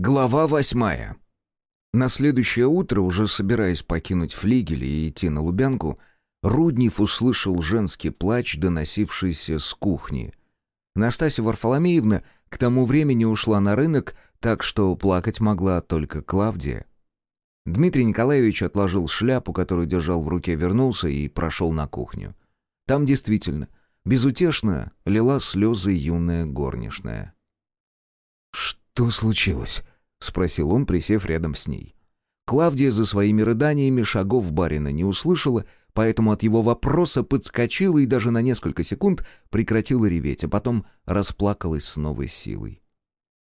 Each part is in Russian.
Глава восьмая. На следующее утро, уже собираясь покинуть флигель и идти на Лубянку, Руднев услышал женский плач, доносившийся с кухни. Настасья Варфоломеевна к тому времени ушла на рынок, так что плакать могла только Клавдия. Дмитрий Николаевич отложил шляпу, которую держал в руке, вернулся и прошел на кухню. Там действительно, безутешно, лила слезы юная горничная. «Что случилось?» — спросил он, присев рядом с ней. Клавдия за своими рыданиями шагов барина не услышала, поэтому от его вопроса подскочила и даже на несколько секунд прекратила реветь, а потом расплакалась с новой силой.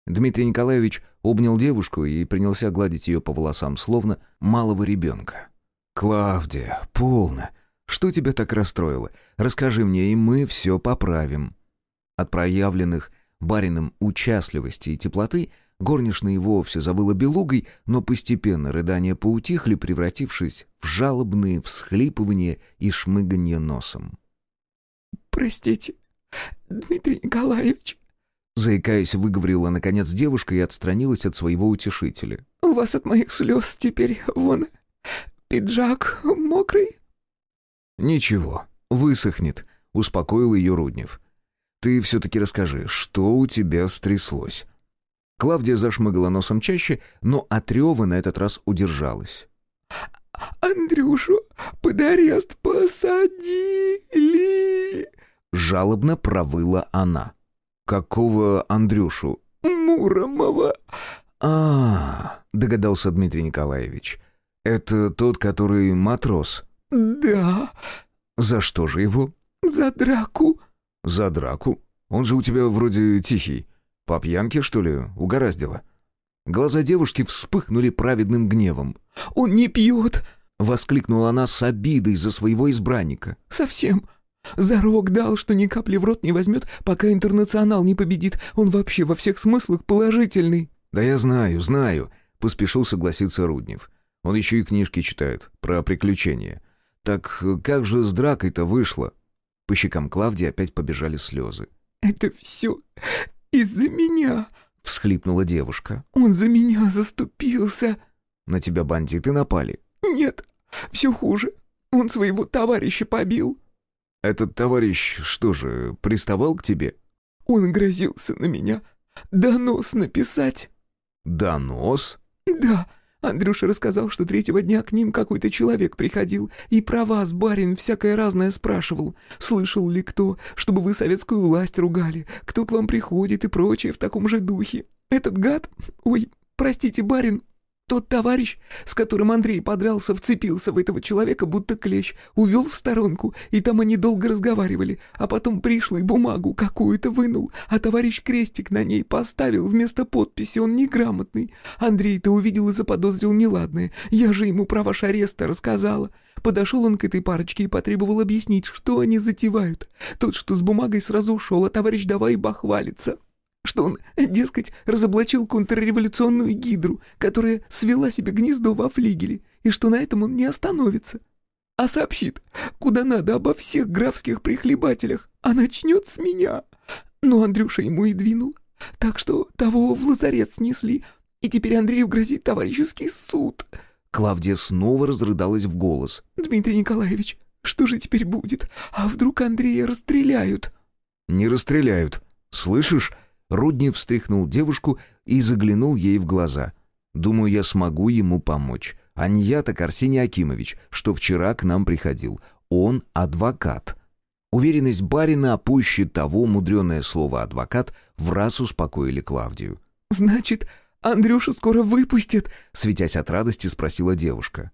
Дмитрий Николаевич обнял девушку и принялся гладить ее по волосам, словно малого ребенка. «Клавдия, полно. Что тебя так расстроило? Расскажи мне, и мы все поправим». От проявленных барином участливости и теплоты горничная и вовсе завыла белугой, но постепенно рыдания поутихли, превратившись в жалобные всхлипывания и шмыганье носом. «Простите, Дмитрий Николаевич», заикаясь, выговорила наконец девушка и отстранилась от своего утешителя. «У вас от моих слез теперь вон пиджак мокрый?» «Ничего, высохнет», — успокоил ее Руднев. Ты все-таки расскажи, что у тебя стряслось?» Клавдия зашмыгала носом чаще, но от рева на этот раз удержалась. «Андрюшу под арест посадили!» Жалобно провыла она. «Какого Андрюшу?» «Муромова!» а, -а, -а догадался Дмитрий Николаевич. «Это тот, который матрос?» «Да». «За что же его?» «За драку». «За драку? Он же у тебя вроде тихий. По пьянке, что ли, угораздило?» Глаза девушки вспыхнули праведным гневом. «Он не пьет!» — воскликнула она с обидой за своего избранника. «Совсем. Зарок дал, что ни капли в рот не возьмет, пока интернационал не победит. Он вообще во всех смыслах положительный». «Да я знаю, знаю», — поспешил согласиться Руднев. «Он еще и книжки читает про приключения. Так как же с дракой-то вышло?» По щекам Клавдии опять побежали слезы. «Это все из-за меня!» — всхлипнула девушка. «Он за меня заступился!» «На тебя бандиты напали?» «Нет, все хуже. Он своего товарища побил». «Этот товарищ что же, приставал к тебе?» «Он грозился на меня донос написать». «Донос?» «Да, Андрюша рассказал, что третьего дня к ним какой-то человек приходил и про вас, барин, всякое разное спрашивал. Слышал ли кто, чтобы вы советскую власть ругали, кто к вам приходит и прочее в таком же духе. Этот гад, ой, простите, барин, тот товарищ, с которым Андрей подрался, вцепился в этого человека, будто клещ, увел в сторонку, и там они долго разговаривали, а потом пришлый бумагу какую-то вынул, а товарищ крестик на ней поставил вместо подписи, он неграмотный. Андрей-то увидел и заподозрил неладное, я же ему про ваш арест рассказала. Подошел он к этой парочке и потребовал объяснить, что они затевают. Тот, что с бумагой сразу ушел, а товарищ давай бахвалится что он, дескать, разоблачил контрреволюционную гидру, которая свела себе гнездо во флигеле, и что на этом он не остановится, а сообщит, куда надо обо всех графских прихлебателях, а начнет с меня. Но Андрюша ему и двинул, так что того в лазарет снесли, и теперь Андрею грозит товарищеский суд». Клавдия снова разрыдалась в голос. «Дмитрий Николаевич, что же теперь будет? А вдруг Андрея расстреляют?» «Не расстреляют. Слышишь?» Руднев встряхнул девушку и заглянул ей в глаза. «Думаю, я смогу ему помочь. А не Арсений Акимович, что вчера к нам приходил. Он адвокат». Уверенность барина, а пуще того мудреное слово «адвокат» в раз успокоили Клавдию. «Значит, Андрюшу скоро выпустят?» Светясь от радости, спросила девушка.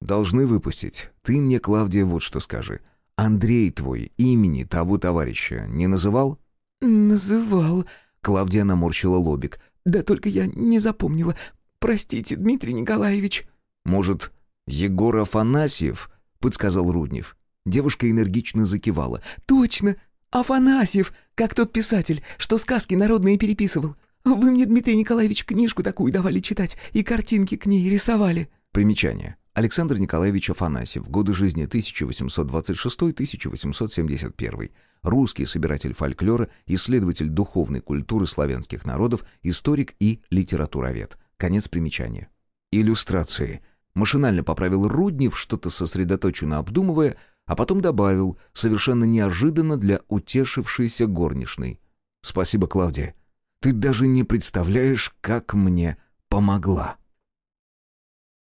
«Должны выпустить. Ты мне, Клавдия, вот что скажи. Андрей твой имени того товарища не называл?» «Называл», Клавдия наморщила лобик. «Да только я не запомнила. Простите, Дмитрий Николаевич». «Может, Егор Афанасьев?» — подсказал Руднев. Девушка энергично закивала. «Точно! Афанасьев! Как тот писатель, что сказки народные переписывал. Вы мне, Дмитрий Николаевич, книжку такую давали читать и картинки к ней рисовали». Примечание. Александр Николаевич Афанасьев. Годы жизни 1826-1871. Русский собиратель фольклора, исследователь духовной культуры славянских народов, историк и литературовед. Конец примечания. Иллюстрации. Машинально поправил Руднев, что-то сосредоточенно обдумывая, а потом добавил, совершенно неожиданно для утешившейся горничной. «Спасибо, Клавдия. Ты даже не представляешь, как мне помогла».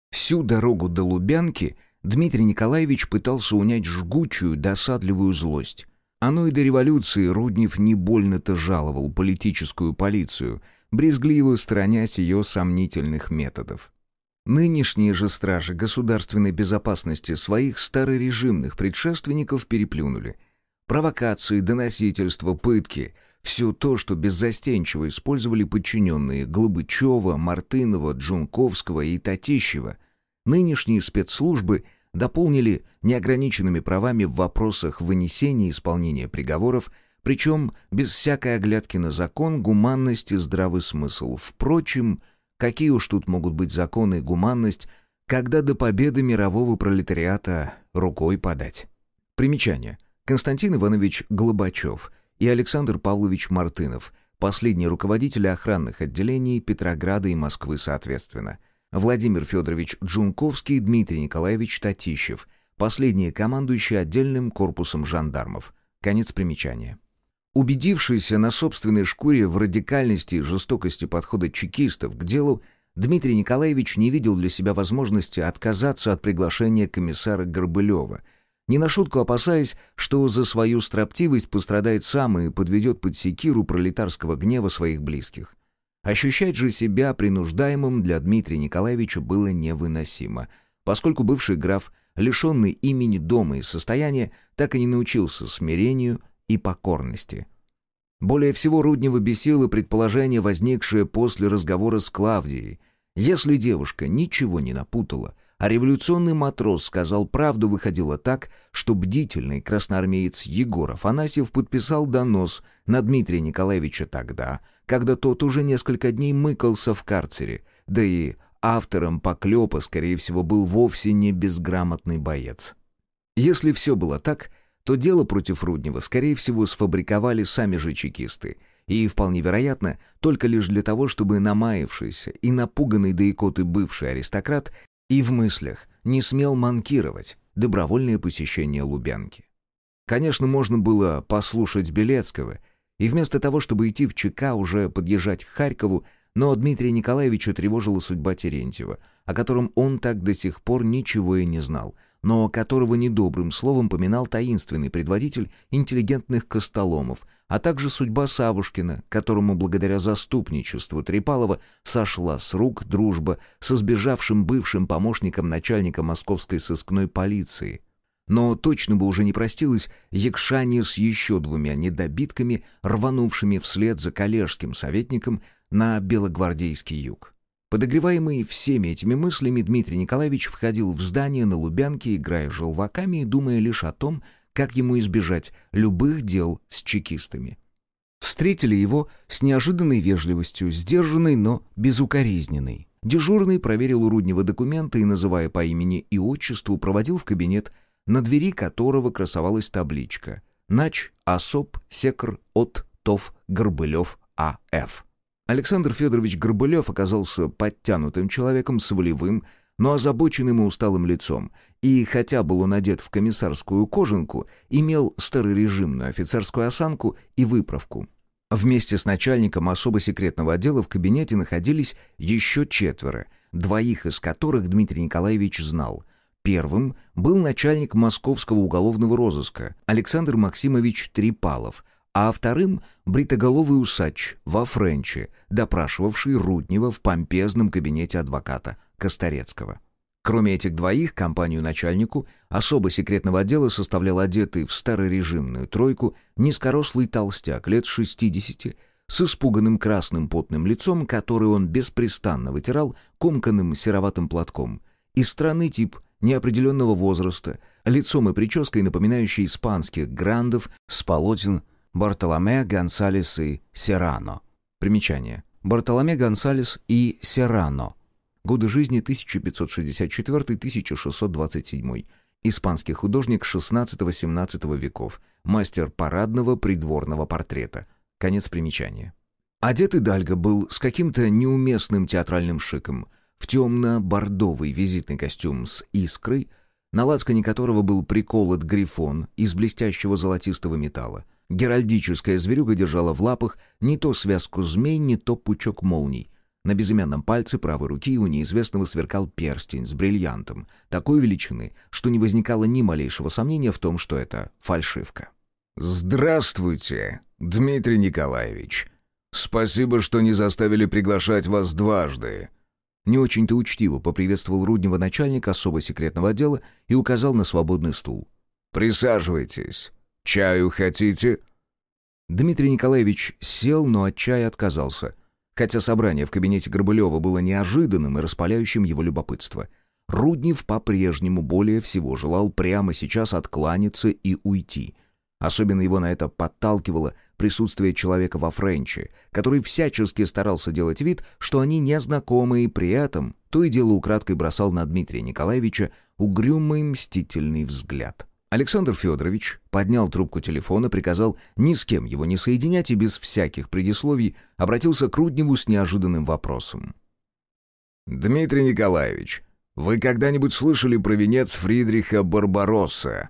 Всю дорогу до Лубянки Дмитрий Николаевич пытался унять жгучую, досадливую злость. Оно и до революции Руднев не больно-то жаловал политическую полицию, брезгливо сторонясь ее сомнительных методов. Нынешние же стражи государственной безопасности своих старорежимных предшественников переплюнули. Провокации, доносительства, пытки — все то, что беззастенчиво использовали подчиненные Глобычева, Мартынова, Джунковского и Татищева. Нынешние спецслужбы дополнили неограниченными правами в вопросах вынесения и исполнения приговоров, причем без всякой оглядки на закон, гуманность и здравый смысл. Впрочем, Какие уж тут могут быть законы и гуманность, когда до победы мирового пролетариата рукой подать. Примечание. Константин Иванович Глобачев и Александр Павлович Мартынов, последние руководители охранных отделений Петрограда и Москвы соответственно. Владимир Федорович Джунковский Дмитрий Николаевич Татищев, последние командующие отдельным корпусом жандармов. Конец примечания. Убедившийся на собственной шкуре в радикальности и жестокости подхода чекистов к делу, Дмитрий Николаевич не видел для себя возможности отказаться от приглашения комиссара Горбылева, не на шутку опасаясь, что за свою строптивость пострадает сам и подведет под секиру пролетарского гнева своих близких. Ощущать же себя принуждаемым для Дмитрия Николаевича было невыносимо, поскольку бывший граф, лишенный имени дома и состояния, так и не научился смирению и покорности. Более всего Руднева бесило предположение, возникшее после разговора с Клавдией. Если девушка ничего не напутала, а революционный матрос сказал правду, выходило так, что бдительный красноармеец Егор Афанасьев подписал донос на Дмитрия Николаевича тогда, когда тот уже несколько дней мыкался в карцере, да и автором поклепа, скорее всего, был вовсе не безграмотный боец. Если все было так, то дело против Руднева, скорее всего, сфабриковали сами же чекисты. И, вполне вероятно, только лишь для того, чтобы намаявшийся и напуганный до икоты бывший аристократ и в мыслях не смел манкировать добровольное посещение Лубянки. Конечно, можно было послушать Белецкого, и вместо того, чтобы идти в ЧК, уже подъезжать к Харькову, но Дмитрия Николаевича тревожила судьба Терентьева, о котором он так до сих пор ничего и не знал — но которого недобрым словом поминал таинственный предводитель интеллигентных костоломов, а также судьба Савушкина, которому благодаря заступничеству Трепалова сошла с рук дружба со сбежавшим бывшим помощником начальника московской сыскной полиции. Но точно бы уже не простилось Якшане с еще двумя недобитками, рванувшими вслед за коллежским советником на Белогвардейский юг. Подогреваемый всеми этими мыслями, Дмитрий Николаевич входил в здание на Лубянке, играя желваками и думая лишь о том, как ему избежать любых дел с чекистами. Встретили его с неожиданной вежливостью, сдержанной, но безукоризненной. Дежурный проверил у Руднева документы и, называя по имени и отчеству, проводил в кабинет, на двери которого красовалась табличка «Нач, особ, секр, от, тов, Горбылев, А.Ф». Александр Федорович Горбылев оказался подтянутым человеком с волевым, но озабоченным и усталым лицом, и, хотя был он одет в комиссарскую кожанку, имел старорежимную офицерскую осанку и выправку. Вместе с начальником особо секретного отдела в кабинете находились еще четверо, двоих из которых Дмитрий Николаевич знал. Первым был начальник московского уголовного розыска Александр Максимович Трипалов – а вторым — бритоголовый усач во Френче, допрашивавший Руднева в помпезном кабинете адвоката Косторецкого. Кроме этих двоих, компанию начальнику особо секретного отдела составлял одетый в старорежимную тройку низкорослый толстяк лет 60 с испуганным красным потным лицом, который он беспрестанно вытирал комканным сероватым платком. Из страны тип неопределенного возраста, лицом и прической напоминающий испанских грандов с полотен Бартоломе Гонсалес и Серрано. Примечание. Бартоломе Гонсалес и Серрано. Годы жизни 1564-1627. испанский художник XVI-XVII веков, мастер парадного придворного портрета. Конец примечания. Одетый Дальго был с каким-то неуместным театральным шиком, в темно-бордовый визитный костюм с искрой, на лацкане которого был приколот грифон из блестящего золотистого металла. Геральдическая зверюга держала в лапах не то связку змей, не то пучок молний. На безымянном пальце правой руки у неизвестного сверкал перстень с бриллиантом, такой величины, что не возникало ни малейшего сомнения в том, что это фальшивка. «Здравствуйте, Дмитрий Николаевич. Спасибо, что не заставили приглашать вас дважды». Не очень-то учтиво поприветствовал Руднева начальник особо секретного отдела и указал на свободный стул. «Присаживайтесь. Чаю хотите?» Дмитрий Николаевич сел, но от чая отказался. Хотя собрание в кабинете Горбылева было неожиданным и распаляющим его любопытство. Руднев по-прежнему более всего желал прямо сейчас откланяться и уйти. Особенно его на это подталкивало присутствие человека во Френче, который всячески старался делать вид, что они не знакомы, и при этом то и дело украдкой бросал на Дмитрия Николаевича угрюмый мстительный взгляд. Александр Федорович поднял трубку телефона, приказал ни с кем его не соединять и без всяких предисловий обратился к Рудневу с неожиданным вопросом. «Дмитрий Николаевич, вы когда-нибудь слышали про венец Фридриха Барбаросса?»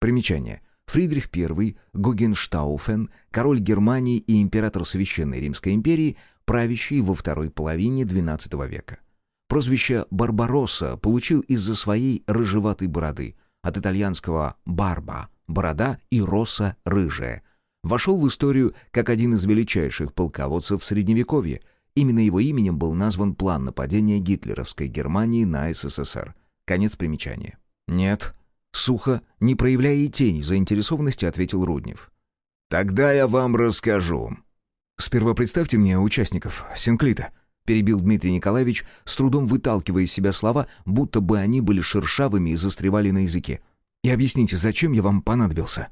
Примечание. Фридрих I, Гогенштауфен, король Германии и император Священной Римской империи, правящий во второй половине XII века. Прозвище Барбаросса получил из-за своей рыжеватой бороды – от итальянского «барба» — «борода» и «роса» — «рыжая». Вошел в историю как один из величайших полководцев Средневековья. Именно его именем был назван план нападения гитлеровской Германии на СССР. Конец примечания. «Нет». Сухо, не проявляя и тени заинтересованности, ответил Руднев. «Тогда я вам расскажу». «Сперва представьте мне участников Синклита», — перебил Дмитрий Николаевич, с трудом выталкивая из себя слова, будто бы они были шершавыми и застревали на языке. «И объясните, зачем я вам понадобился?»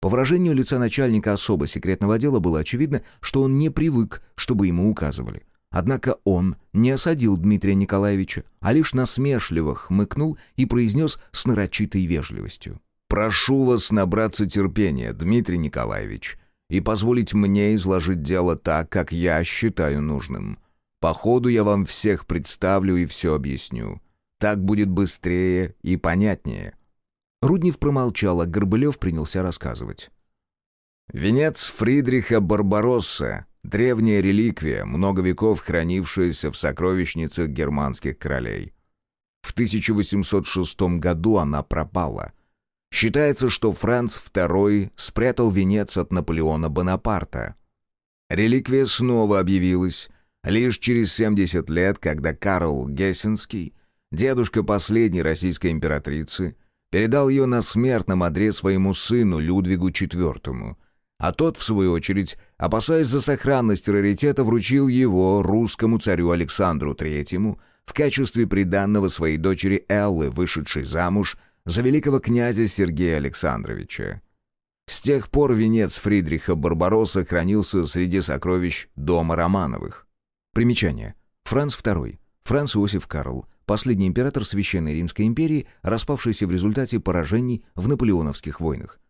По выражению лица начальника особо секретного отдела было очевидно, что он не привык, чтобы ему указывали. Однако он не осадил Дмитрия Николаевича, а лишь насмешливо хмыкнул и произнес с нарочитой вежливостью. «Прошу вас набраться терпения, Дмитрий Николаевич, и позволить мне изложить дело так, как я считаю нужным. По ходу я вам всех представлю и все объясню. Так будет быстрее и понятнее». Руднев промолчал, а Горбылев принялся рассказывать. «Венец Фридриха Барбаросса — древняя реликвия, много веков хранившаяся в сокровищницах германских королей. В 1806 году она пропала. Считается, что Франц II спрятал венец от Наполеона Бонапарта. Реликвия снова объявилась, Лишь через 70 лет, когда Карл Гессенский, дедушка последней российской императрицы, передал ее на смертном одре своему сыну Людвигу IV, а тот, в свою очередь, опасаясь за сохранность раритета, вручил его русскому царю Александру III в качестве приданного своей дочери Эллы, вышедшей замуж за великого князя Сергея Александровича. С тех пор венец Фридриха Барбаросса хранился среди сокровищ дома Романовых. Примечание. Франц II. Франц Иосиф Карл. Последний император Священной Римской империи, распавшийся в результате поражений в наполеоновских войнах.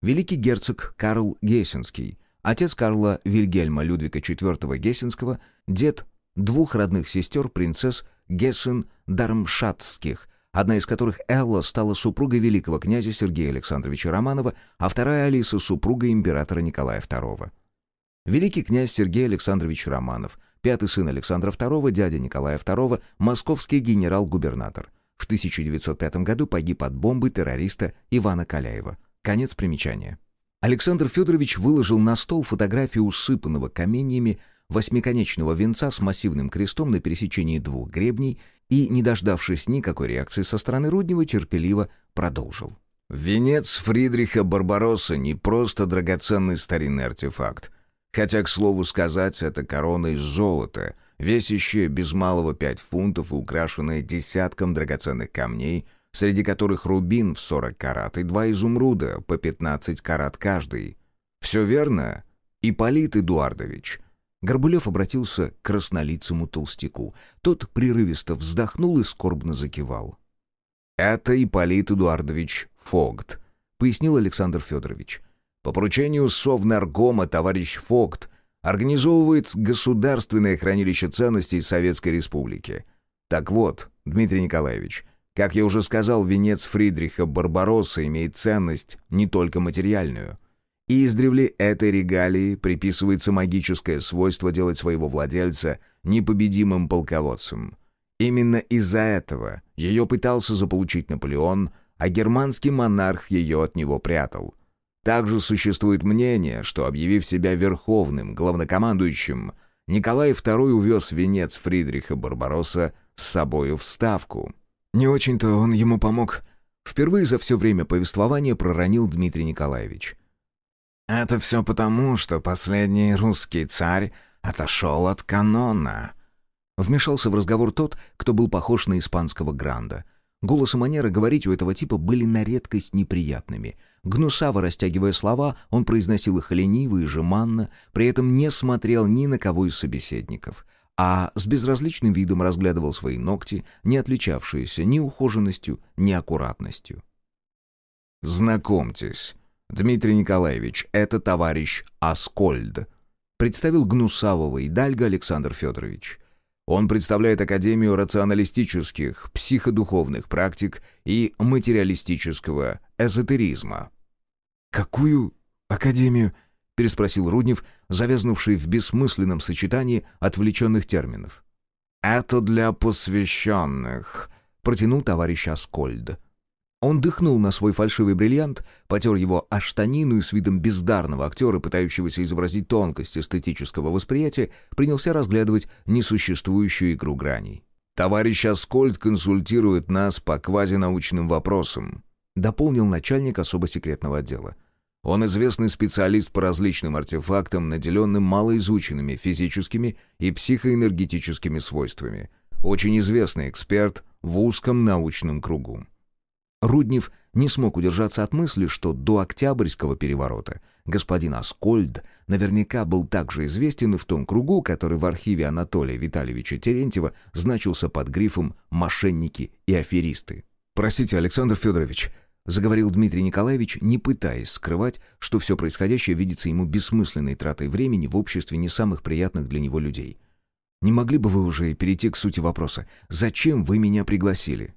Великий герцог Карл Гессенский. Отец Карла Вильгельма Людвига IV Гессенского. Дед двух родных сестер принцесс Гессен-Дармшатских, одна из которых Элла стала супругой великого князя Сергея Александровича Романова, а вторая Алиса — супругой императора Николая II. Великий князь Сергей Александрович Романов, пятый сын Александра II, дядя Николая II, московский генерал-губернатор. В 1905 году погиб от бомбы террориста Ивана Каляева. Конец примечания. Александр Федорович выложил на стол фотографию усыпанного каменьями восьмиконечного венца с массивным крестом на пересечении двух гребней и, не дождавшись никакой реакции со стороны Руднева, терпеливо продолжил. «Венец Фридриха Барбаросса не просто драгоценный старинный артефакт. Хотя, к слову сказать, это корона из золота, весящая без малого пять фунтов и украшенная десятком драгоценных камней, среди которых рубин в сорок карат и два изумруда по пятнадцать карат каждый. Все верно, Ипполит Эдуардович?» Горбулев обратился к краснолицему толстяку. Тот прерывисто вздохнул и скорбно закивал. Это Ипполит Эдуардович Фогт, пояснил Александр Федорович. По поручению Совнаркома товарищ Фогт организовывает государственное хранилище ценностей Советской Республики. Так вот, Дмитрий Николаевич, как я уже сказал, венец Фридриха Барбаросса имеет ценность не только материальную. И издревле этой регалии приписывается магическое свойство делать своего владельца непобедимым полководцем. Именно из-за этого ее пытался заполучить Наполеон, а германский монарх ее от него прятал. Также существует мнение, что, объявив себя верховным главнокомандующим, Николай II увез венец Фридриха Барбаросса с собою в Ставку. Не очень-то он ему помог. Впервые за все время повествования проронил Дмитрий Николаевич. «Это все потому, что последний русский царь отошел от канона», Вмешался в разговор тот, кто был похож на испанского гранда. Голос и манера говорить у этого типа были на редкость неприятными. Гнусаво растягивая слова, он произносил их лениво и жеманно, при этом не смотрел ни на кого из собеседников, а с безразличным видом разглядывал свои ногти, не отличавшиеся ни ухоженностью, ни аккуратностью. «Знакомьтесь, Дмитрий Николаевич, это товарищ Аскольд», представил гнусавого и Александр Федорович. Он представляет Академию рационалистических, психодуховных практик и материалистического эзотеризма. «Какую академию?» — переспросил Руднев, завязнувший в бессмысленном сочетании отвлеченных терминов. «Это для посвященных», — протянул товарищ Аскольд. Он дыхнул на свой фальшивый бриллиант, потер его о штанину и с видом бездарного актера, пытающегося изобразить тонкость эстетического восприятия, принялся разглядывать несуществующую игру граней. «Товарищ Аскольд консультирует нас по квазинаучным вопросам», дополнил начальник особо секретного отдела. Он известный специалист по различным артефактам, наделенным малоизученными физическими и психоэнергетическими свойствами. Очень известный эксперт в узком научном кругу. Руднев не смог удержаться от мысли, что до Октябрьского переворота господин Аскольд наверняка был также известен и в том кругу, который в архиве Анатолия Витальевича Терентьева значился под грифом «мошенники и аферисты». «Простите, Александр Федорович», — заговорил Дмитрий Николаевич, не пытаясь скрывать, что все происходящее видится ему бессмысленной тратой времени в обществе не самых приятных для него людей. «Не могли бы вы уже перейти к сути вопроса? Зачем вы меня пригласили?»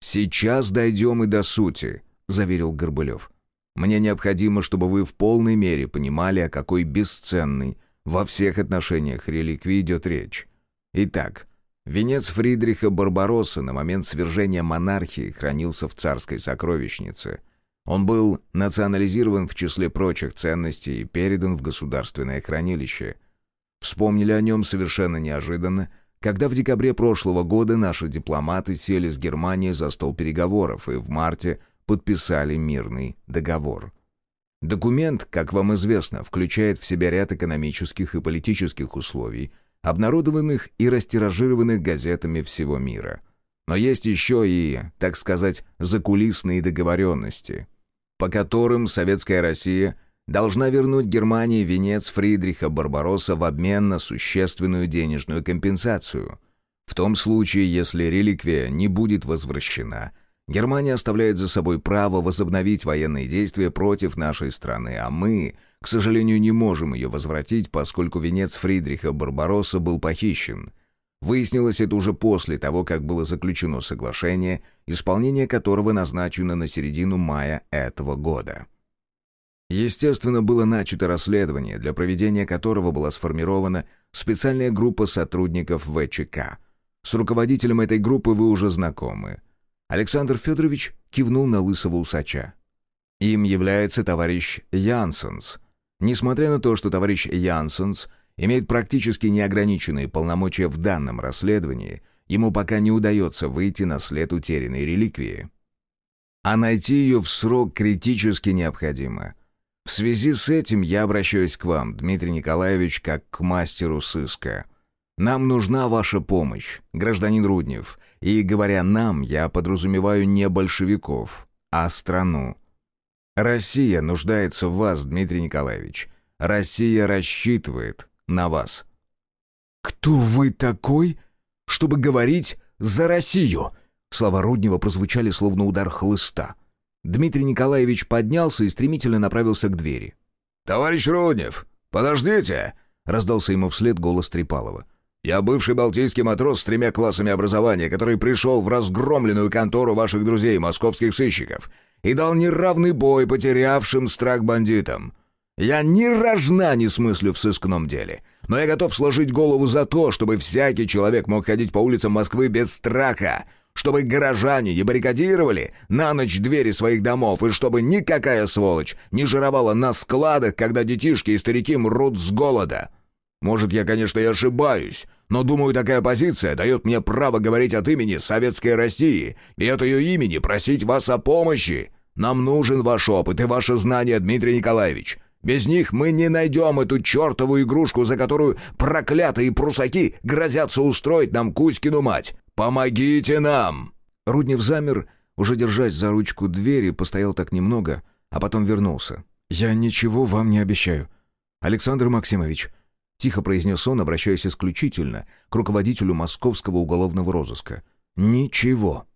«Сейчас дойдем и до сути», — заверил Горбылев. «Мне необходимо, чтобы вы в полной мере понимали, о какой бесценной во всех отношениях реликвии идет речь. Итак, венец Фридриха Барбаросса на момент свержения монархии хранился в царской сокровищнице. Он был национализирован в числе прочих ценностей и передан в государственное хранилище. Вспомнили о нем совершенно неожиданно — когда в декабре прошлого года наши дипломаты сели с Германией за стол переговоров и в марте подписали мирный договор. Документ, как вам известно, включает в себя ряд экономических и политических условий, обнародованных и растиражированных газетами всего мира. Но есть еще и, так сказать, закулисные договоренности, по которым Советская Россия – должна вернуть Германии венец Фридриха Барбаросса в обмен на существенную денежную компенсацию. В том случае, если реликвия не будет возвращена, Германия оставляет за собой право возобновить военные действия против нашей страны, а мы, к сожалению, не можем ее возвратить, поскольку венец Фридриха Барбаросса был похищен. Выяснилось это уже после того, как было заключено соглашение, исполнение которого назначено на середину мая этого года. Естественно, было начато расследование, для проведения которого была сформирована специальная группа сотрудников ВЧК. С руководителем этой группы вы уже знакомы. Александр Федорович кивнул на лысого усача. Им является товарищ Янсенс. Несмотря на то, что товарищ Янсенс имеет практически неограниченные полномочия в данном расследовании, ему пока не удается выйти на след утерянной реликвии. А найти ее в срок критически необходимо. В связи с этим я обращаюсь к вам, Дмитрий Николаевич, как к мастеру сыска. Нам нужна ваша помощь, гражданин Руднев. И, говоря «нам», я подразумеваю не большевиков, а страну. Россия нуждается в вас, Дмитрий Николаевич. Россия рассчитывает на вас. «Кто вы такой, чтобы говорить за Россию?» Слова Руднева прозвучали словно удар хлыста. Дмитрий Николаевич поднялся и стремительно направился к двери. «Товарищ Руднев, подождите!» — раздался ему вслед голос Трипалова. «Я бывший балтийский матрос с тремя классами образования, который пришел в разгромленную контору ваших друзей, московских сыщиков, и дал неравный бой потерявшим страх бандитам. Я ни рожна не смыслю в сыскном деле, но я готов сложить голову за то, чтобы всякий человек мог ходить по улицам Москвы без страха, чтобы горожане не баррикадировали на ночь двери своих домов, и чтобы никакая сволочь не жировала на складах, когда детишки и старики мрут с голода. Может, я, конечно, и ошибаюсь, но, думаю, такая позиция дает мне право говорить от имени Советской России и от ее имени просить вас о помощи. Нам нужен ваш опыт и ваше знание, Дмитрий Николаевич. Без них мы не найдем эту чертову игрушку, за которую проклятые прусаки грозятся устроить нам Кузькину мать. Помогите нам!» Руднев замер, уже держась за ручку двери, постоял так немного, а потом вернулся. «Я ничего вам не обещаю. Александр Максимович, Тихо произнес он, обращаясь исключительно к руководителю московского уголовного розыска. «Ничего».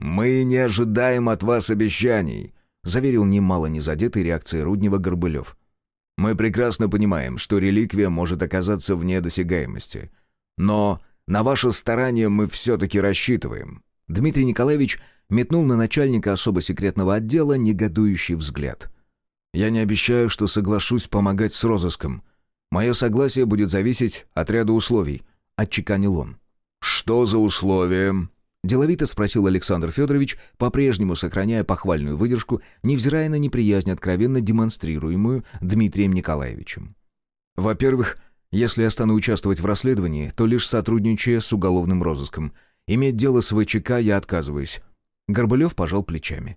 «Мы не ожидаем от вас обещаний», — заверил немало незадетый реакцией Руднева Горбылев. «Мы прекрасно понимаем, что реликвия может оказаться вне досягаемости. Но на ваше старание мы все-таки рассчитываем». Дмитрий Николаевич метнул на начальника особо секретного отдела негодующий взгляд. «Я не обещаю, что соглашусь помогать с розыском», Мое согласие будет зависеть от ряда условий», — отчеканил он. «Что за условия?» — деловито спросил Александр Федорович, по-прежнему сохраняя похвальную выдержку, невзирая на неприязнь, откровенно демонстрируемую Дмитрием Николаевичем. «Во-первых, если я стану участвовать в расследовании, то лишь сотрудничая с уголовным розыском. Иметь дело с ВЧК я отказываюсь». Горбылев пожал плечами.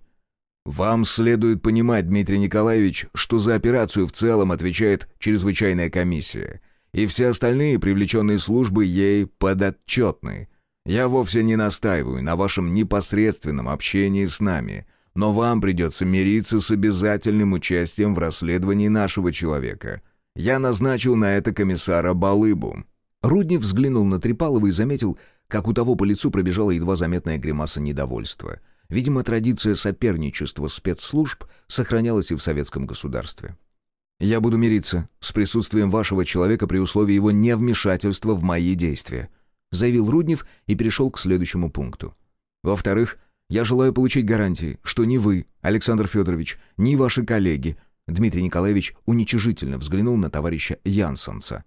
Вам следует понимать, Дмитрий Николаевич, что за операцию в целом отвечает чрезвычайная комиссия, и все остальные привлеченные службы ей подотчетны. Я вовсе не настаиваю на вашем непосредственном общении с нами, но вам придется мириться с обязательным участием в расследовании нашего человека. Я назначил на это комиссара Балыбу». Руднев взглянул на Трипалова и заметил, как у того по лицу пробежала едва заметная гримаса недовольства — Видимо, традиция соперничества спецслужб сохранялась и в советском государстве. «Я буду мириться с присутствием вашего человека при условии его невмешательства в мои действия», заявил Руднев и перешел к следующему пункту. «Во-вторых, я желаю получить гарантии, что ни вы, Александр Федорович, ни ваши коллеги, Дмитрий Николаевич уничижительно взглянул на товарища Янсенса,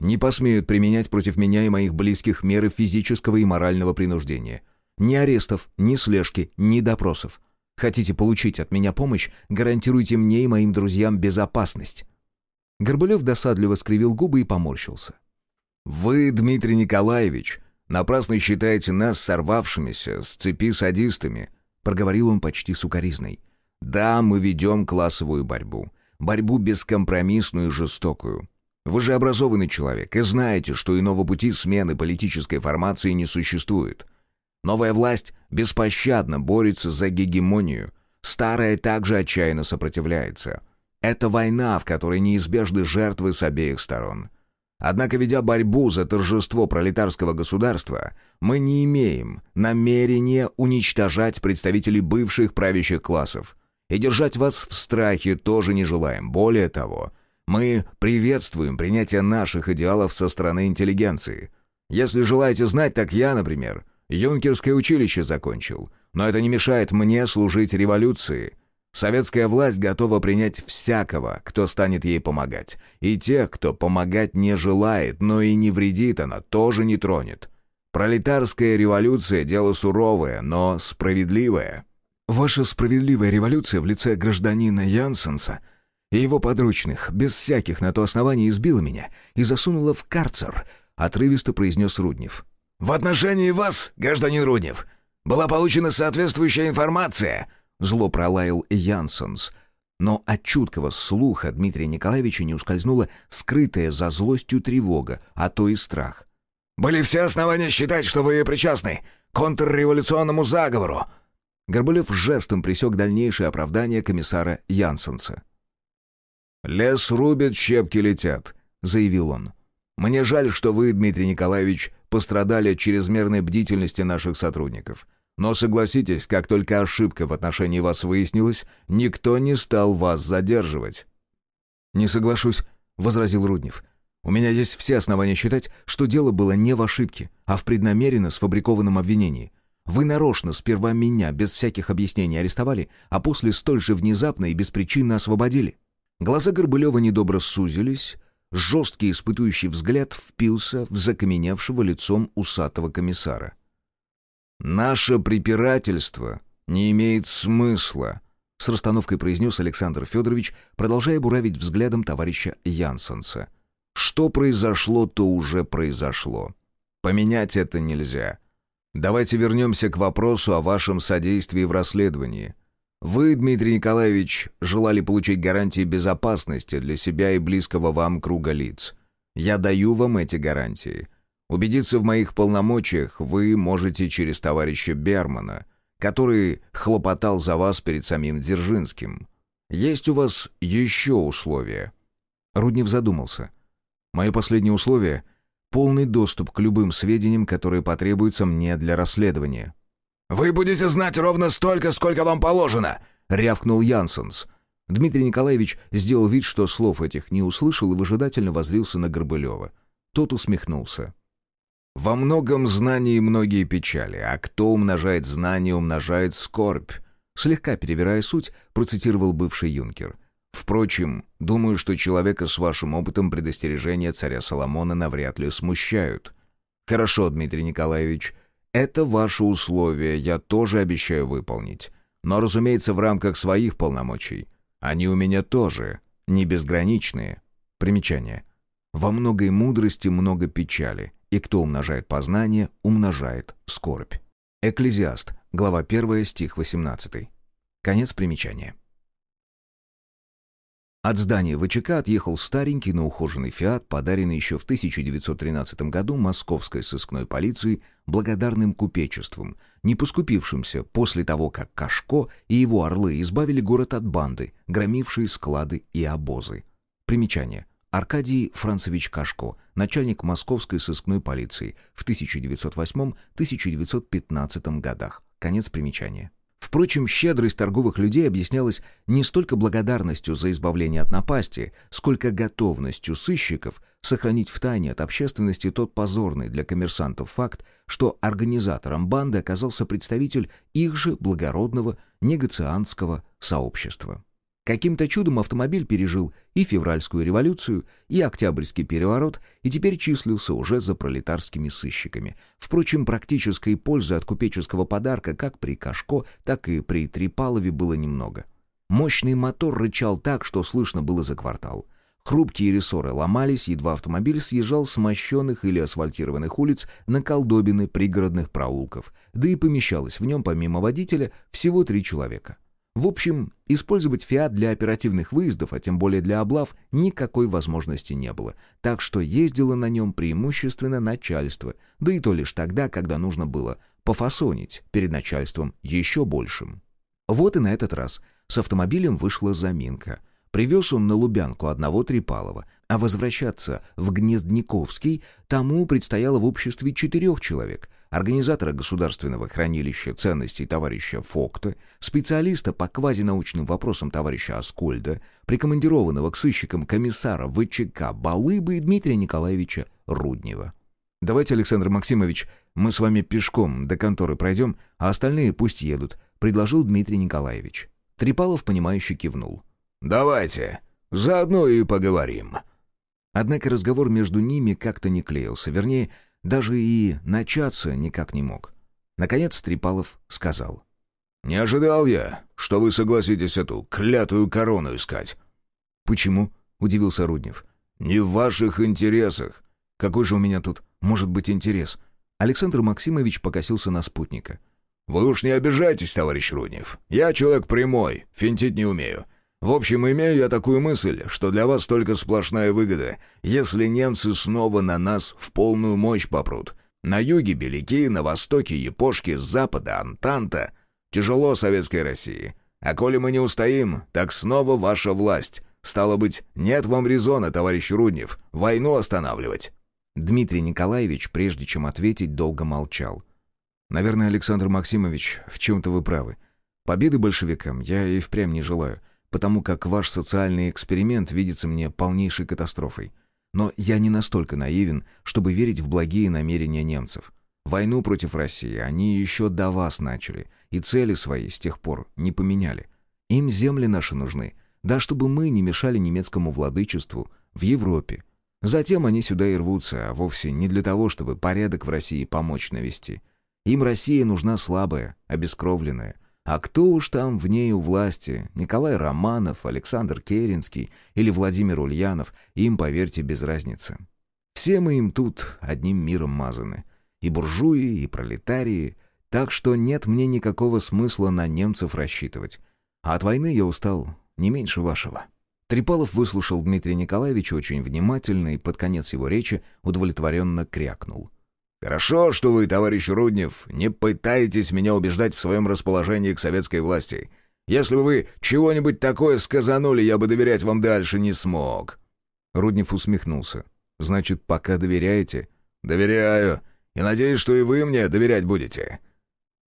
не посмеют применять против меня и моих близких меры физического и морального принуждения. Ни арестов, ни слежки, ни допросов. Хотите получить от меня помощь, гарантируйте мне и моим друзьям безопасность». Горбылев досадливо скривил губы и поморщился. «Вы, Дмитрий Николаевич, напрасно считаете нас сорвавшимися с цепи садистами», проговорил он почти сукоризной. «Да, мы ведем классовую борьбу. Борьбу бескомпромиссную и жестокую. Вы же образованный человек и знаете, что иного пути смены политической формации не существует. Новая власть беспощадно борется за гегемонию. Старая также отчаянно сопротивляется. Это война, в которой неизбежны жертвы с обеих сторон. Однако, ведя борьбу за торжество пролетарского государства, мы не имеем намерения уничтожать представителей бывших правящих классов. И держать вас в страхе тоже не желаем. Более того, мы приветствуем принятие наших идеалов со стороны интеллигенции. Если желаете знать, так я, например, Юнкерское училище закончил, но это не мешает мне служить революции. Советская власть готова принять всякого, кто станет ей помогать. И тех, кто помогать не желает, но и не вредит, она тоже не тронет. Пролетарская революция — дело суровое, но справедливое. Ваша справедливая революция в лице гражданина Янсенса и его подручных без всяких на то оснований избила меня и засунула в карцер, отрывисто произнес Руднев. «В отношении вас, гражданин Руднев, была получена соответствующая информация», зло пролаял Янсенс. Но от чуткого слуха Дмитрия Николаевича не ускользнула скрытая за злостью тревога, а то и страх. «Были все основания считать, что вы причастны к контрреволюционному заговору!» Горбулев жестом пресек дальнейшее оправдание комиссара Янсенса. «Лес рубит, щепки летят», — заявил он. Мне жаль, что вы, Дмитрий Николаевич, пострадали от чрезмерной бдительности наших сотрудников. Но согласитесь, как только ошибка в отношении вас выяснилась, никто не стал вас задерживать». «Не соглашусь», — возразил Руднев. «У меня есть все основания считать, что дело было не в ошибке, а в преднамеренно сфабрикованном обвинении. Вы нарочно сперва меня без всяких объяснений арестовали, а после столь же внезапно и беспричинно освободили». Глаза Горбылева недобро сузились, жесткий испытующий взгляд впился в закаменевшего лицом усатого комиссара. «Наше препирательство не имеет смысла», — с расстановкой произнес Александр Федорович, продолжая буравить взглядом товарища Янсенса. «Что произошло, то уже произошло. Поменять это нельзя. Давайте вернемся к вопросу о вашем содействии в расследовании. Вы, Дмитрий Николаевич, желали получить гарантии безопасности для себя и близкого вам круга лиц. Я даю вам эти гарантии. Убедиться в моих полномочиях вы можете через товарища Бермана, который хлопотал за вас перед самим Дзержинским. Есть у вас еще условия?» Руднев задумался. «Мое последнее условие — полный доступ к любым сведениям, которые потребуются мне для расследования». «Вы будете знать ровно столько, сколько вам положено!» — рявкнул Янсенс. Дмитрий Николаевич сделал вид, что слов этих не услышал и выжидательно возрился на Горбылева. Тот усмехнулся. «Во многом знании многие печали, а кто умножает знания, умножает скорбь», слегка перевирая суть, процитировал бывший юнкер. «Впрочем, думаю, что человека с вашим опытом предостережения царя Соломона навряд ли смущают». «Хорошо, Дмитрий Николаевич, это ваши условия, я тоже обещаю выполнить. Но, разумеется, в рамках своих полномочий. Они у меня тоже не безграничные». Примечание. «Во многой мудрости много печали» и кто умножает познание, умножает скорбь. Экклезиаст, глава 1, стих 18. Конец примечания. От здания ВЧК отъехал старенький, но ухоженный «Фиат», подаренный еще в 1913 году московской сыскной полицией благодарным купечеством, не поскупившимся после того, как Кашко и его орлы избавили город от банды, громившие склады и обозы. Примечание. Аркадий Францевич Кашко, начальник московской сыскной полиции в 1908-1915 годах. Конец примечания. Впрочем, щедрость торговых людей объяснялась не столько благодарностью за избавление от напасти, сколько готовностью сыщиков сохранить в тайне от общественности тот позорный для коммерсантов факт, что организатором банды оказался представитель их же благородного негациантского сообщества. Каким-то чудом автомобиль пережил и февральскую революцию, и октябрьский переворот, и теперь числился уже за пролетарскими сыщиками. Впрочем, практической пользы от купеческого подарка как при Кашко, так и при Трипалове было немного. Мощный мотор рычал так, что слышно было за квартал. Хрупкие рессоры ломались, едва автомобиль съезжал с мощенных или асфальтированных улиц на колдобины пригородных проулков, да и помещалось в нем, помимо водителя, всего три человека — в общем, использовать «Фиат» для оперативных выездов, а тем более для облав, никакой возможности не было, так что ездило на нем преимущественно начальство, да и то лишь тогда, когда нужно было пофасонить перед начальством еще большим. Вот и на этот раз с автомобилем вышла заминка. Привез он на Лубянку одного Трипалова, а возвращаться в Гнездниковский тому предстояло в обществе четырех человек, организатора государственного хранилища ценностей товарища Фокта, специалиста по квазинаучным вопросам товарища Аскольда, прикомандированного к сыщикам комиссара ВЧК Балыбы и Дмитрия Николаевича Руднева. «Давайте, Александр Максимович, мы с вами пешком до конторы пройдем, а остальные пусть едут», — предложил Дмитрий Николаевич. Трипалов, понимающе кивнул. «Давайте, заодно и поговорим». Однако разговор между ними как-то не клеился, вернее, даже и начаться никак не мог. Наконец Трипалов сказал. «Не ожидал я, что вы согласитесь эту клятую корону искать». «Почему?» — удивился Руднев. «Не в ваших интересах». «Какой же у меня тут может быть интерес?» Александр Максимович покосился на спутника. «Вы уж не обижайтесь, товарищ Руднев. Я человек прямой, финтить не умею. В общем, имею я такую мысль, что для вас только сплошная выгода, если немцы снова на нас в полную мощь попрут. На юге беляки, на востоке япошки, с запада Антанта. Тяжело советской России. А коли мы не устоим, так снова ваша власть. Стало быть, нет вам резона, товарищ Руднев, войну останавливать». Дмитрий Николаевич, прежде чем ответить, долго молчал. «Наверное, Александр Максимович, в чем-то вы правы. Победы большевикам я и впрямь не желаю, потому как ваш социальный эксперимент видится мне полнейшей катастрофой. Но я не настолько наивен, чтобы верить в благие намерения немцев. Войну против России они еще до вас начали, и цели свои с тех пор не поменяли. Им земли наши нужны, да чтобы мы не мешали немецкому владычеству в Европе. Затем они сюда и рвутся, а вовсе не для того, чтобы порядок в России помочь навести. Им Россия нужна слабая, обескровленная. А кто уж там в ней у власти, Николай Романов, Александр Керенский или Владимир Ульянов, им, поверьте, без разницы. Все мы им тут одним миром мазаны. И буржуи, и пролетарии. Так что нет мне никакого смысла на немцев рассчитывать. А от войны я устал не меньше вашего». Трипалов выслушал Дмитрия Николаевича очень внимательно и под конец его речи удовлетворенно крякнул. «Хорошо, что вы, товарищ Руднев, не пытаетесь меня убеждать в своем расположении к советской власти. Если бы вы чего-нибудь такое сказанули, я бы доверять вам дальше не смог». Руднев усмехнулся. «Значит, пока доверяете?» «Доверяю. И надеюсь, что и вы мне доверять будете.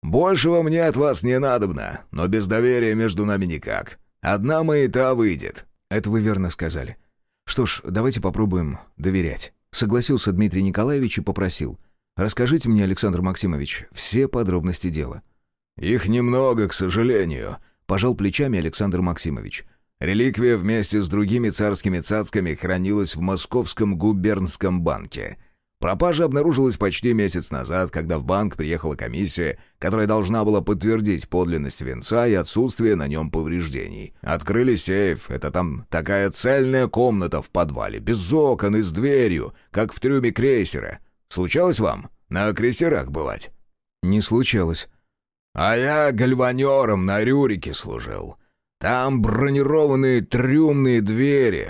Большего мне от вас не надобно, но без доверия между нами никак. Одна маята выйдет». «Это вы верно сказали. Что ж, давайте попробуем доверять». Согласился Дмитрий Николаевич и попросил. «Расскажите мне, Александр Максимович, все подробности дела». «Их немного, к сожалению», — пожал плечами Александр Максимович. «Реликвия вместе с другими царскими цацками хранилась в Московском губернском банке». Пропажа обнаружилась почти месяц назад, когда в банк приехала комиссия, которая должна была подтвердить подлинность венца и отсутствие на нем повреждений. Открыли сейф, это там такая цельная комната в подвале, без окон и с дверью, как в трюме крейсера. Случалось вам на крейсерах бывать? Не случалось. А я гальванером на Рюрике служил. Там бронированные трюмные двери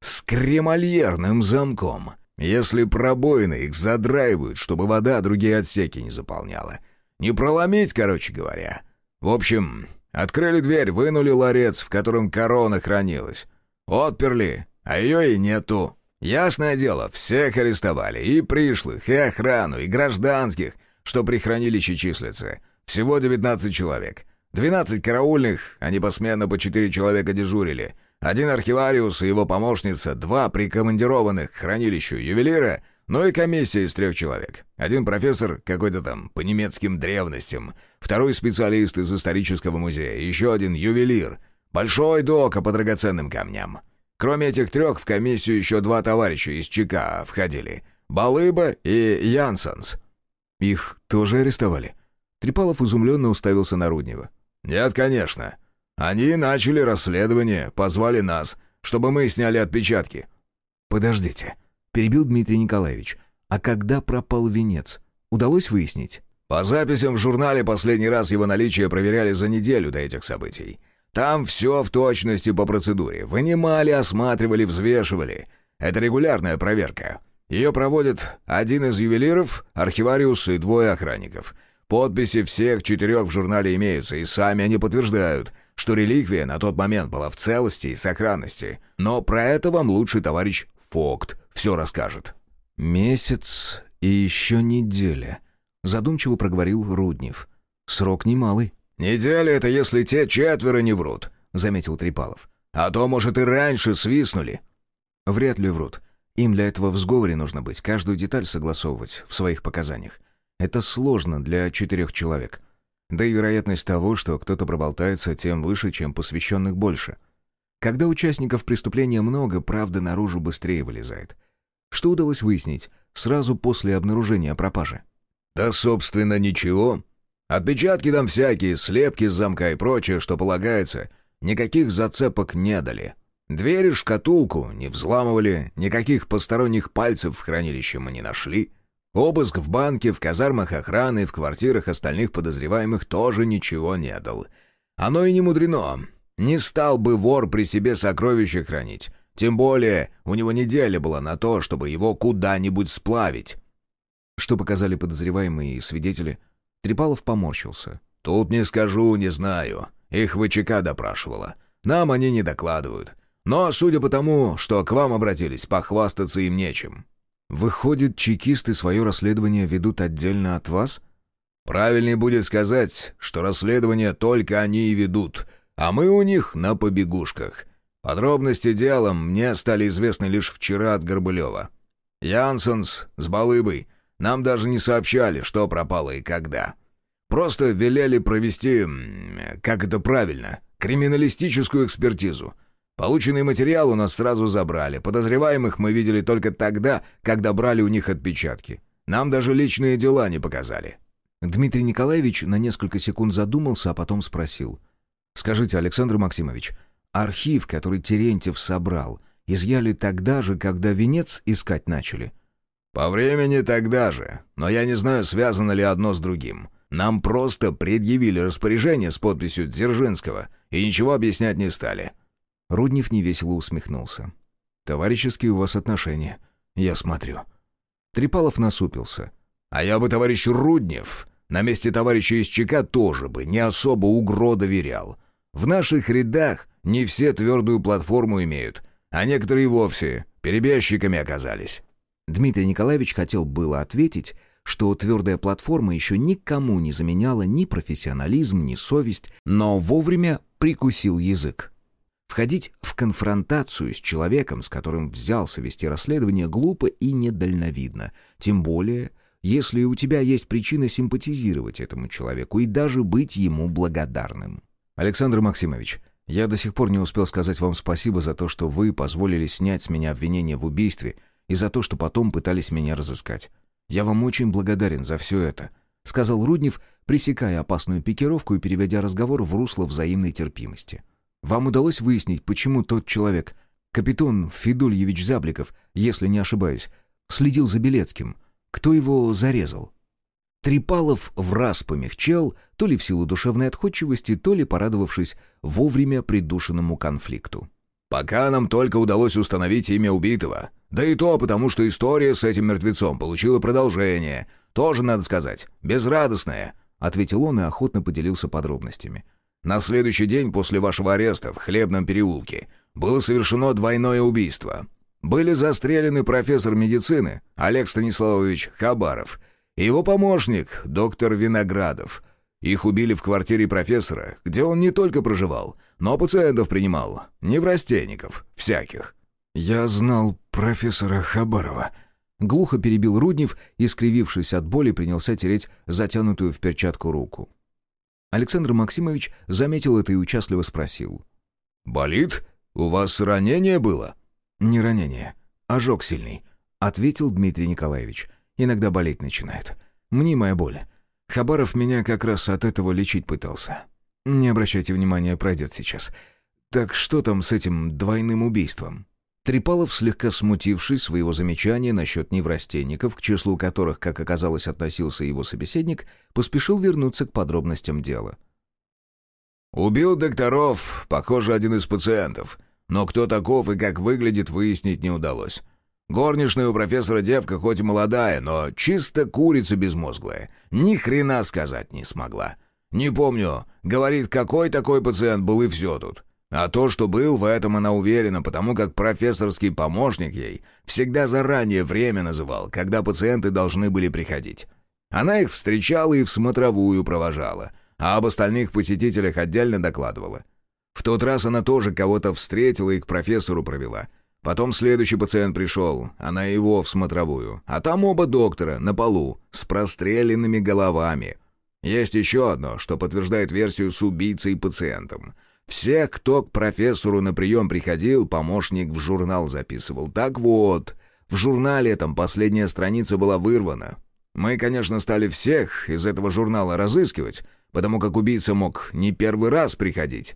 с кремольерным замком — если пробоины их задраивают, чтобы вода другие отсеки не заполняла. Не проломить, короче говоря. В общем, открыли дверь, вынули ларец, в котором корона хранилась. Отперли, а ее и нету. Ясное дело, всех арестовали. И пришлых, и охрану, и гражданских, что при хранилище числятся. Всего 19 человек. 12 караульных, они посменно по 4 человека дежурили — один архивариус и его помощница, два прикомандированных к хранилищу ювелира, ну и комиссия из трех человек. Один профессор какой-то там по немецким древностям, второй специалист из исторического музея, еще один ювелир, большой дока по драгоценным камням. Кроме этих трех в комиссию еще два товарища из ЧК входили. Балыба и Янсенс. Их тоже арестовали? Трипалов изумленно уставился на Руднева. «Нет, конечно. Они начали расследование, позвали нас, чтобы мы сняли отпечатки». «Подождите», — перебил Дмитрий Николаевич. «А когда пропал венец? Удалось выяснить?» «По записям в журнале последний раз его наличие проверяли за неделю до этих событий. Там все в точности по процедуре. Вынимали, осматривали, взвешивали. Это регулярная проверка. Ее проводит один из ювелиров, архивариус и двое охранников. Подписи всех четырех в журнале имеются, и сами они подтверждают что реликвия на тот момент была в целости и сохранности. Но про это вам лучший товарищ Фокт все расскажет». «Месяц и еще неделя», — задумчиво проговорил Руднев. «Срок немалый». «Неделя — это если те четверо не врут», — заметил Трипалов. «А то, может, и раньше свистнули». «Вряд ли врут. Им для этого в сговоре нужно быть, каждую деталь согласовывать в своих показаниях. Это сложно для четырех человек. Да и вероятность того, что кто-то проболтается, тем выше, чем посвященных больше. Когда участников преступления много, правда наружу быстрее вылезает. Что удалось выяснить сразу после обнаружения пропажи? «Да, собственно, ничего. Отпечатки там всякие, слепки с замка и прочее, что полагается. Никаких зацепок не дали. Двери, шкатулку не взламывали, никаких посторонних пальцев в хранилище мы не нашли». Обыск в банке, в казармах охраны, в квартирах остальных подозреваемых тоже ничего не дал. Оно и не мудрено. Не стал бы вор при себе сокровища хранить. Тем более, у него неделя была на то, чтобы его куда-нибудь сплавить. Что показали подозреваемые и свидетели? Трипалов поморщился. «Тут не скажу, не знаю. Их ВЧК допрашивала. Нам они не докладывают. Но, судя по тому, что к вам обратились, похвастаться им нечем». Выходит, чекисты свое расследование ведут отдельно от вас? Правильнее будет сказать, что расследование только они и ведут, а мы у них на побегушках. Подробности дела мне стали известны лишь вчера от Горбылева. Янсенс с Балыбой нам даже не сообщали, что пропало и когда. Просто велели провести, как это правильно, криминалистическую экспертизу. Полученный материал у нас сразу забрали. Подозреваемых мы видели только тогда, когда брали у них отпечатки. Нам даже личные дела не показали. Дмитрий Николаевич на несколько секунд задумался, а потом спросил. «Скажите, Александр Максимович, архив, который Терентьев собрал, изъяли тогда же, когда венец искать начали?» «По времени тогда же, но я не знаю, связано ли одно с другим. Нам просто предъявили распоряжение с подписью Дзержинского и ничего объяснять не стали». Руднев невесело усмехнулся. «Товарищеские у вас отношения, я смотрю». Трипалов насупился. «А я бы, товарищ Руднев, на месте товарища из ЧК тоже бы не особо угро доверял. В наших рядах не все твердую платформу имеют, а некоторые вовсе перебежчиками оказались». Дмитрий Николаевич хотел было ответить, что твердая платформа еще никому не заменяла ни профессионализм, ни совесть, но вовремя прикусил язык. Входить в конфронтацию с человеком, с которым взялся вести расследование, глупо и недальновидно. Тем более, если у тебя есть причина симпатизировать этому человеку и даже быть ему благодарным. Александр Максимович, я до сих пор не успел сказать вам спасибо за то, что вы позволили снять с меня обвинение в убийстве и за то, что потом пытались меня разыскать. Я вам очень благодарен за все это», — сказал Руднев, пресекая опасную пикировку и переводя разговор в русло взаимной терпимости. «Вам удалось выяснить, почему тот человек, капитан Федульевич Забликов, если не ошибаюсь, следил за Белецким? Кто его зарезал?» Трипалов в раз помягчел, то ли в силу душевной отходчивости, то ли порадовавшись вовремя придушенному конфликту. «Пока нам только удалось установить имя убитого. Да и то потому, что история с этим мертвецом получила продолжение. Тоже, надо сказать, безрадостное», — ответил он и охотно поделился подробностями. «На следующий день после вашего ареста в Хлебном переулке было совершено двойное убийство. Были застрелены профессор медицины Олег Станиславович Хабаров и его помощник доктор Виноградов — их убили в квартире профессора, где он не только проживал, но пациентов принимал, неврастенников, всяких. «Я знал профессора Хабарова», — глухо перебил Руднев и, скривившись от боли, принялся тереть затянутую в перчатку руку. Александр Максимович заметил это и участливо спросил. «Болит? У вас ранение было?» «Не ранение. Ожог сильный», — ответил Дмитрий Николаевич. «Иногда болеть начинает. Мнимая боль. Хабаров меня как раз от этого лечить пытался. Не обращайте внимания, пройдет сейчас. Так что там с этим двойным убийством? Трипалов, слегка смутившись своего замечания насчет неврастенников, к числу которых, как оказалось, относился его собеседник, поспешил вернуться к подробностям дела. «Убил докторов, похоже, один из пациентов. Но кто таков и как выглядит, выяснить не удалось. Горничная у профессора девка хоть и молодая, но чисто курица безмозглая. Ни хрена сказать не смогла. Не помню, говорит, какой такой пациент был и все тут. А то, что был, в этом она уверена, потому как профессорский помощник ей всегда заранее время называл, когда пациенты должны были приходить. Она их встречала и в смотровую провожала, а об остальных посетителях отдельно докладывала. В тот раз она тоже кого-то встретила и к профессору провела — Потом следующий пациент пришел, она его в смотровую. А там оба доктора на полу, с простреленными головами. Есть еще одно, что подтверждает версию с убийцей и пациентом. Всех, кто к профессору на прием приходил, помощник в журнал записывал. Так вот, в журнале этом последняя страница была вырвана. Мы, конечно, стали всех из этого журнала разыскивать, потому как убийца мог не первый раз приходить.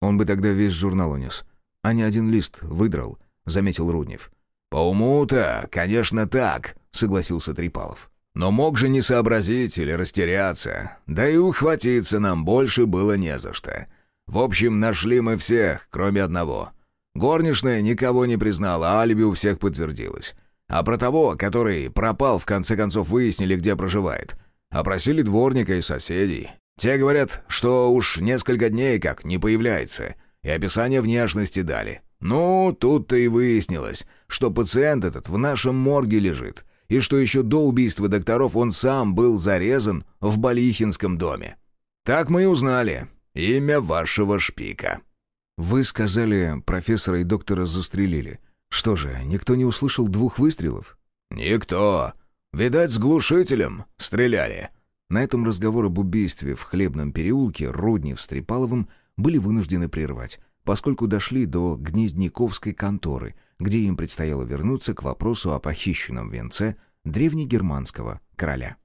Он бы тогда весь журнал унес а не один лист выдрал», — заметил Руднев. «По уму-то, конечно, так», — согласился Трипалов. «Но мог же не сообразить или растеряться. Да и ухватиться нам больше было не за что. В общем, нашли мы всех, кроме одного. Горничная никого не признала, а алиби у всех подтвердилось. А про того, который пропал, в конце концов выяснили, где проживает. Опросили дворника и соседей. Те говорят, что уж несколько дней как не появляется. И описание внешности дали. Ну, тут-то и выяснилось, что пациент этот в нашем морге лежит, и что еще до убийства докторов он сам был зарезан в Балихинском доме. Так мы и узнали имя вашего шпика». «Вы сказали, профессора и доктора застрелили. Что же, никто не услышал двух выстрелов?» «Никто. Видать, с глушителем стреляли». На этом разговор об убийстве в Хлебном переулке Руднев с Трепаловым были вынуждены прервать, поскольку дошли до Гнездниковской конторы, где им предстояло вернуться к вопросу о похищенном венце древнегерманского короля.